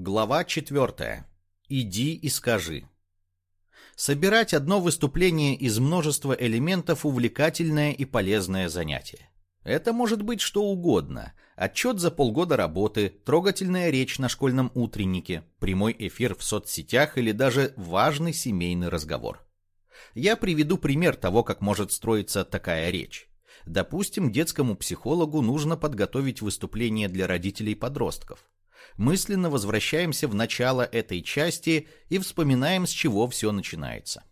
Глава 4. Иди и скажи. Собирать одно выступление из множества элементов – увлекательное и полезное занятие. Это может быть что угодно. Отчет за полгода работы, трогательная речь на школьном утреннике, прямой эфир в соцсетях или даже важный семейный разговор. Я приведу пример того, как может строиться такая речь. Допустим, детскому психологу нужно подготовить выступление для родителей подростков мысленно возвращаемся в начало этой части и вспоминаем, с чего все начинается.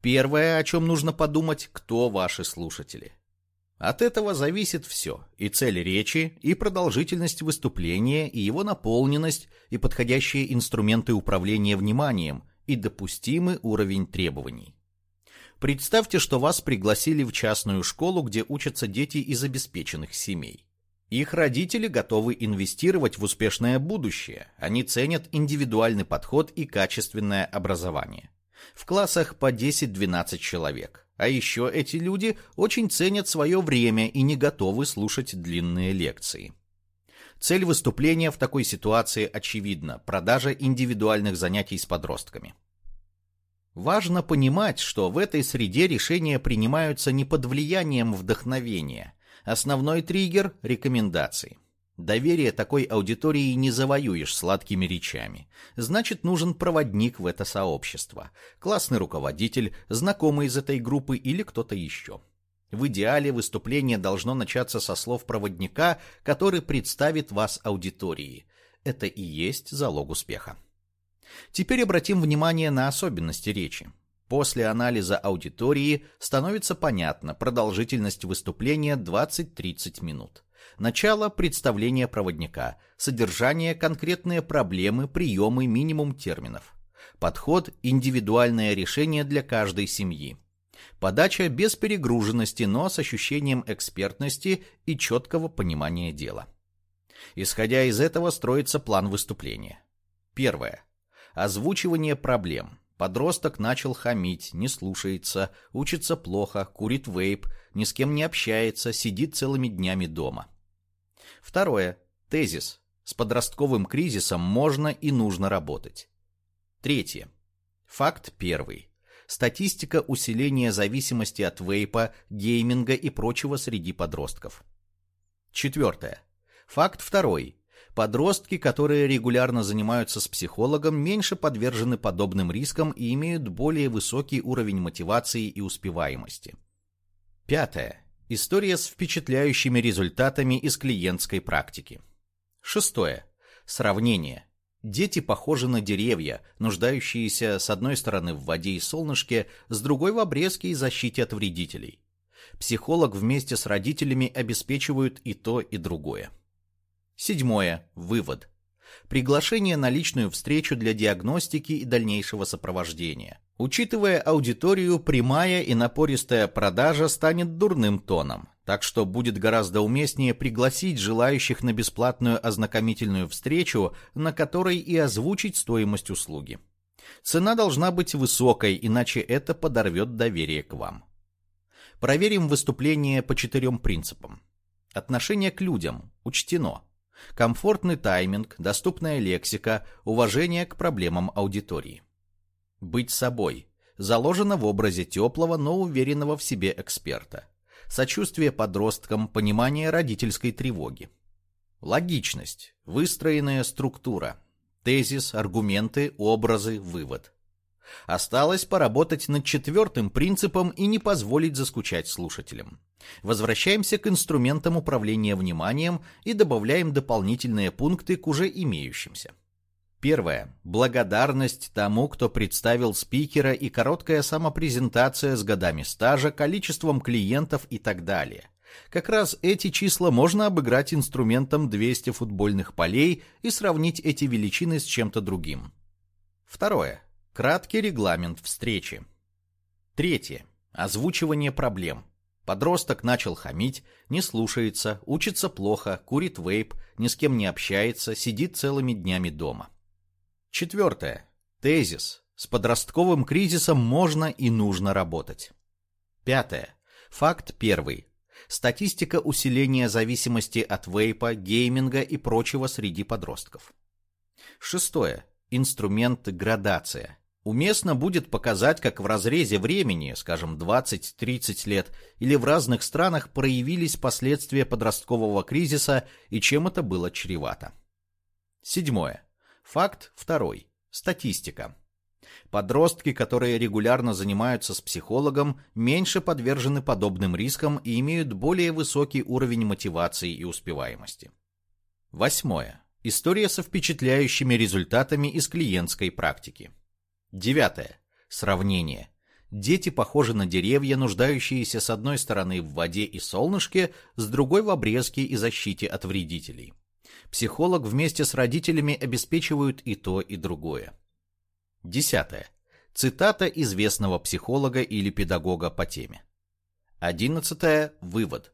Первое, о чем нужно подумать, кто ваши слушатели. От этого зависит все, и цель речи, и продолжительность выступления, и его наполненность, и подходящие инструменты управления вниманием, и допустимый уровень требований. Представьте, что вас пригласили в частную школу, где учатся дети из обеспеченных семей. Их родители готовы инвестировать в успешное будущее. Они ценят индивидуальный подход и качественное образование. В классах по 10-12 человек. А еще эти люди очень ценят свое время и не готовы слушать длинные лекции. Цель выступления в такой ситуации очевидна – продажа индивидуальных занятий с подростками. Важно понимать, что в этой среде решения принимаются не под влиянием вдохновения, Основной триггер – рекомендации. Доверие такой аудитории не завоюешь сладкими речами. Значит, нужен проводник в это сообщество. Классный руководитель, знакомый из этой группы или кто-то еще. В идеале выступление должно начаться со слов проводника, который представит вас аудитории. Это и есть залог успеха. Теперь обратим внимание на особенности речи. После анализа аудитории становится понятно продолжительность выступления 20-30 минут. Начало – представление проводника. Содержание – конкретные проблемы, приемы, минимум терминов. Подход – индивидуальное решение для каждой семьи. Подача без перегруженности, но с ощущением экспертности и четкого понимания дела. Исходя из этого строится план выступления. Первое. Озвучивание проблем – Подросток начал хамить, не слушается, учится плохо, курит вейп, ни с кем не общается, сидит целыми днями дома. Второе. Тезис. С подростковым кризисом можно и нужно работать. Третье. Факт первый. Статистика усиления зависимости от вейпа, гейминга и прочего среди подростков. Четвертое. Факт второй. Подростки, которые регулярно занимаются с психологом, меньше подвержены подобным рискам и имеют более высокий уровень мотивации и успеваемости. Пятое. История с впечатляющими результатами из клиентской практики. Шестое. Сравнение. Дети похожи на деревья, нуждающиеся с одной стороны в воде и солнышке, с другой в обрезке и защите от вредителей. Психолог вместе с родителями обеспечивают и то, и другое. Седьмое. Вывод. Приглашение на личную встречу для диагностики и дальнейшего сопровождения. Учитывая аудиторию, прямая и напористая продажа станет дурным тоном, так что будет гораздо уместнее пригласить желающих на бесплатную ознакомительную встречу, на которой и озвучить стоимость услуги. Цена должна быть высокой, иначе это подорвет доверие к вам. Проверим выступление по четырем принципам. Отношение к людям учтено. Комфортный тайминг, доступная лексика, уважение к проблемам аудитории. Быть собой. Заложено в образе теплого, но уверенного в себе эксперта. Сочувствие подросткам, понимание родительской тревоги. Логичность. Выстроенная структура. Тезис, аргументы, образы, вывод. Осталось поработать над четвертым принципом и не позволить заскучать слушателям. Возвращаемся к инструментам управления вниманием и добавляем дополнительные пункты к уже имеющимся. Первое. Благодарность тому, кто представил спикера и короткая самопрезентация с годами стажа, количеством клиентов и так далее. Как раз эти числа можно обыграть инструментом 200 футбольных полей и сравнить эти величины с чем-то другим. Второе. Краткий регламент встречи. Третье. Озвучивание проблем. Подросток начал хамить, не слушается, учится плохо, курит вейп, ни с кем не общается, сидит целыми днями дома. Четвертое. Тезис. С подростковым кризисом можно и нужно работать. Пятое. Факт первый. Статистика усиления зависимости от вейпа, гейминга и прочего среди подростков. Шестое. Инструмент градация. Уместно будет показать, как в разрезе времени, скажем, 20-30 лет, или в разных странах проявились последствия подросткового кризиса и чем это было чревато. Седьмое. Факт второй. Статистика. Подростки, которые регулярно занимаются с психологом, меньше подвержены подобным рискам и имеют более высокий уровень мотивации и успеваемости. Восьмое. История со впечатляющими результатами из клиентской практики. Девятое. Сравнение. Дети похожи на деревья, нуждающиеся с одной стороны в воде и солнышке, с другой в обрезке и защите от вредителей. Психолог вместе с родителями обеспечивают и то, и другое. Десятое. Цитата известного психолога или педагога по теме. Одиннадцатое. Вывод.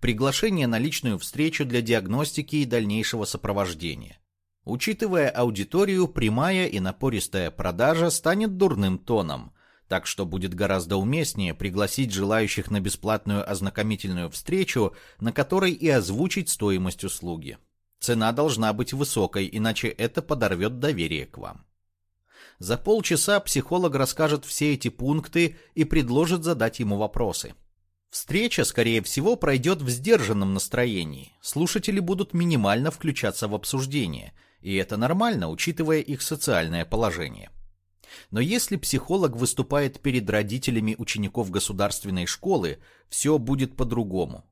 Приглашение на личную встречу для диагностики и дальнейшего сопровождения. Учитывая аудиторию, прямая и напористая продажа станет дурным тоном, так что будет гораздо уместнее пригласить желающих на бесплатную ознакомительную встречу, на которой и озвучить стоимость услуги. Цена должна быть высокой, иначе это подорвет доверие к вам. За полчаса психолог расскажет все эти пункты и предложит задать ему вопросы. Встреча, скорее всего, пройдет в сдержанном настроении. Слушатели будут минимально включаться в обсуждение – и это нормально, учитывая их социальное положение. Но если психолог выступает перед родителями учеников государственной школы, все будет по-другому.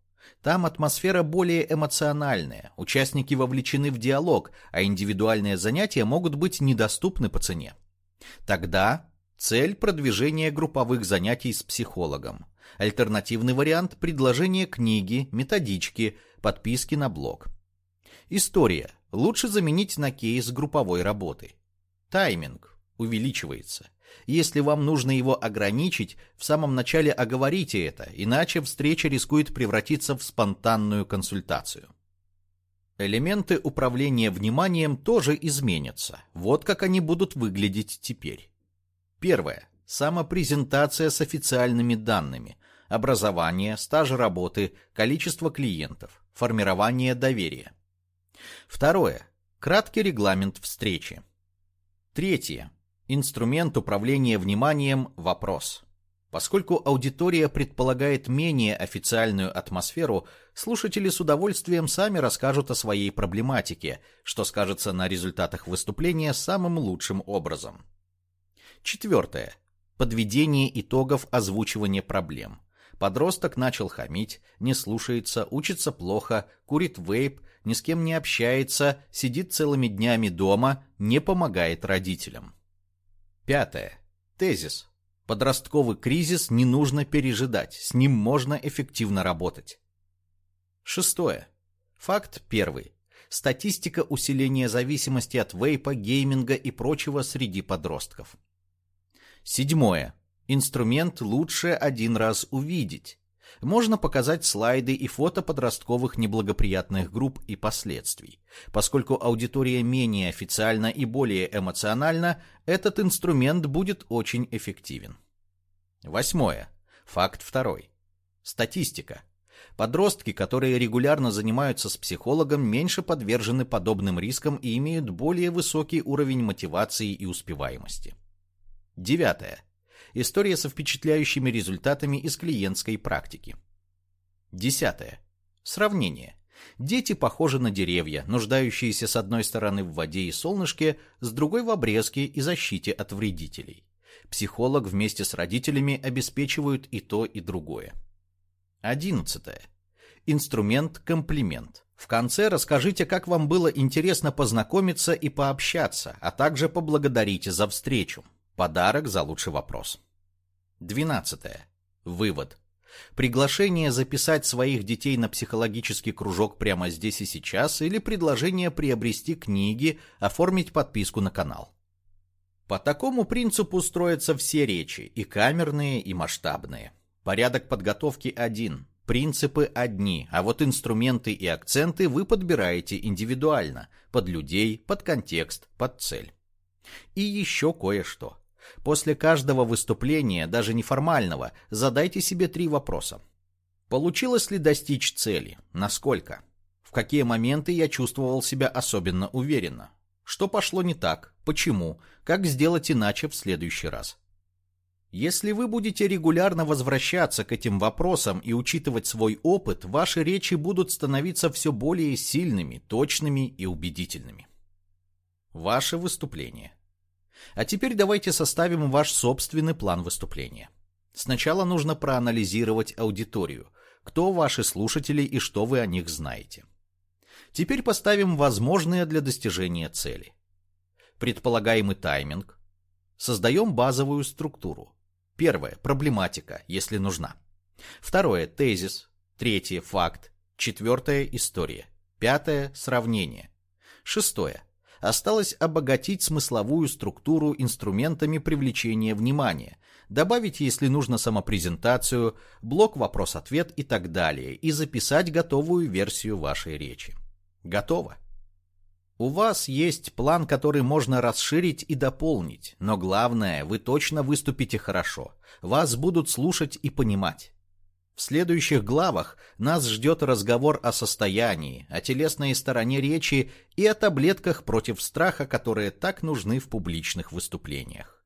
Там атмосфера более эмоциональная, участники вовлечены в диалог, а индивидуальные занятия могут быть недоступны по цене. Тогда цель продвижения групповых занятий с психологом. Альтернативный вариант – предложение книги, методички, подписки на блог. История лучше заменить на кейс групповой работы. Тайминг увеличивается. Если вам нужно его ограничить, в самом начале оговорите это, иначе встреча рискует превратиться в спонтанную консультацию. Элементы управления вниманием тоже изменятся. Вот как они будут выглядеть теперь. Первое. Самопрезентация с официальными данными. Образование, стаж работы, количество клиентов, формирование доверия. Второе. Краткий регламент встречи. Третье. Инструмент управления вниманием – вопрос. Поскольку аудитория предполагает менее официальную атмосферу, слушатели с удовольствием сами расскажут о своей проблематике, что скажется на результатах выступления самым лучшим образом. Четвертое. Подведение итогов озвучивания проблем. Подросток начал хамить, не слушается, учится плохо, курит вейп, ни с кем не общается, сидит целыми днями дома, не помогает родителям. Пятое. Тезис. Подростковый кризис не нужно пережидать, с ним можно эффективно работать. Шестое. Факт первый. Статистика усиления зависимости от вейпа, гейминга и прочего среди подростков. Седьмое. Инструмент лучше один раз увидеть. Можно показать слайды и фото подростковых неблагоприятных групп и последствий. Поскольку аудитория менее официальна и более эмоциональна, этот инструмент будет очень эффективен. Восьмое. Факт второй. Статистика. Подростки, которые регулярно занимаются с психологом, меньше подвержены подобным рискам и имеют более высокий уровень мотивации и успеваемости. Девятое. История со впечатляющими результатами из клиентской практики. Десятое. Сравнение. Дети похожи на деревья, нуждающиеся с одной стороны в воде и солнышке, с другой в обрезке и защите от вредителей. Психолог вместе с родителями обеспечивают и то, и другое. Одиннадцатое. Инструмент комплимент. В конце расскажите, как вам было интересно познакомиться и пообщаться, а также поблагодарите за встречу. Подарок за лучший вопрос. 12. Вывод. Приглашение записать своих детей на психологический кружок прямо здесь и сейчас или предложение приобрести книги, оформить подписку на канал. По такому принципу строятся все речи, и камерные, и масштабные. Порядок подготовки один, принципы одни, а вот инструменты и акценты вы подбираете индивидуально, под людей, под контекст, под цель. И еще кое-что. После каждого выступления, даже неформального, задайте себе три вопроса. Получилось ли достичь цели? Насколько? В какие моменты я чувствовал себя особенно уверенно? Что пошло не так? Почему? Как сделать иначе в следующий раз? Если вы будете регулярно возвращаться к этим вопросам и учитывать свой опыт, ваши речи будут становиться все более сильными, точными и убедительными. Ваше выступление. А теперь давайте составим ваш собственный план выступления. Сначала нужно проанализировать аудиторию, кто ваши слушатели и что вы о них знаете. Теперь поставим возможные для достижения цели. Предполагаемый тайминг. Создаем базовую структуру. Первое – проблематика, если нужна. Второе – тезис. Третье – факт. Четвертое – история. Пятое – сравнение. Шестое. Осталось обогатить смысловую структуру инструментами привлечения внимания, добавить, если нужно, самопрезентацию, блок вопрос-ответ и так далее, и записать готовую версию вашей речи. Готово. У вас есть план, который можно расширить и дополнить, но главное, вы точно выступите хорошо. Вас будут слушать и понимать. В следующих главах нас ждет разговор о состоянии, о телесной стороне речи и о таблетках против страха, которые так нужны в публичных выступлениях.